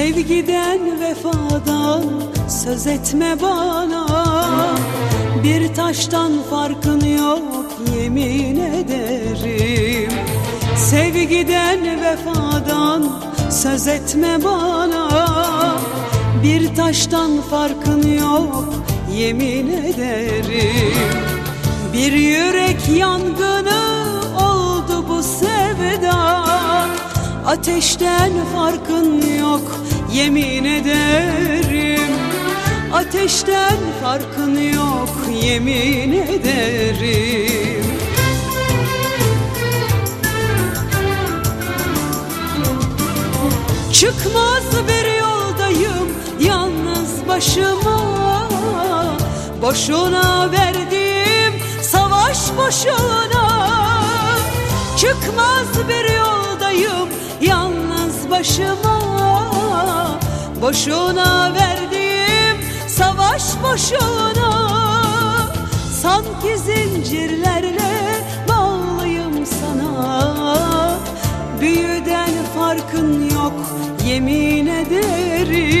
Sevgiden vefadan söz etme bana. Bir taştan farkın yok yemin ederim. Sevgiden vefadan söz etme bana. Bir taştan farkın yok yemin ederim. Bir yürek yangını oldu bu sevda. Ateşten farkın yok yemin ederim. Ateşten farkın yok yemin ederim. Çıkmaz bir yoldayım yalnız başıma. Boşuna verdiğim savaş boşuna. Çıkmaz bir yoldayım yalnız başıma Boşuna verdiğim savaş boşuna. Sanki zincirlerle bağlıyım sana. Büyüden farkın yok yemin ederim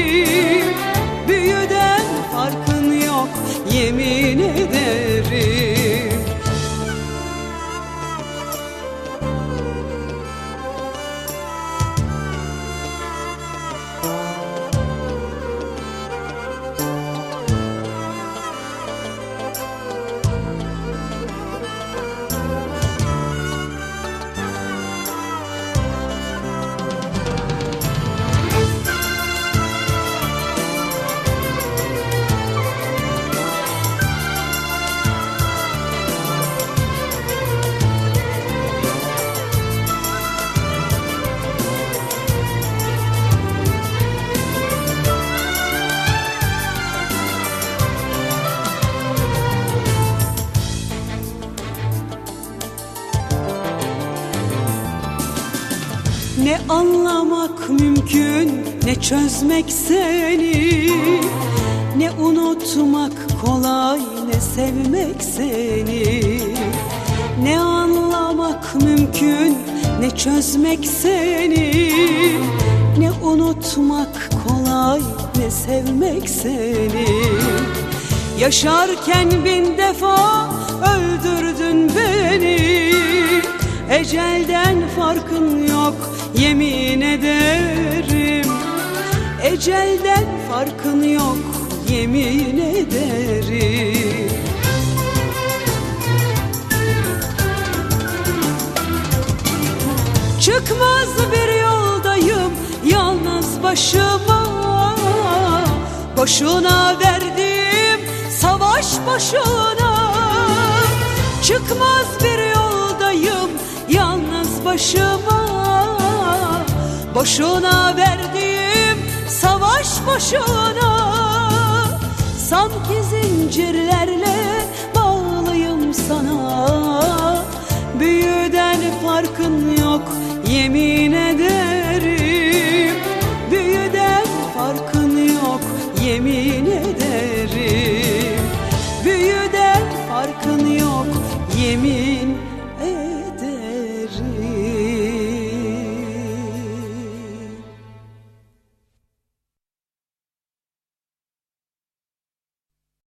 Ne anlamak mümkün ne çözmek seni. Ne unutmak kolay ne sevmek seni. Ne anlamak mümkün ne çözmek seni. Ne unutmak kolay ne sevmek seni. Yaşarken bin defa Ecelden farkın yok yemin ederim. Çıkmaz bir yoldayım yalnız başıma. Boşuna verdim savaş boşuna. Çıkmaz bir yoldayım yalnız başıma. Boşuna verdim boşuna Sanki zincirlerle bağlıyım sana. Büyüden farkın yok yemin ederim. Büyüden farkın yok yemin ederim. Büyüden farkın yok yemin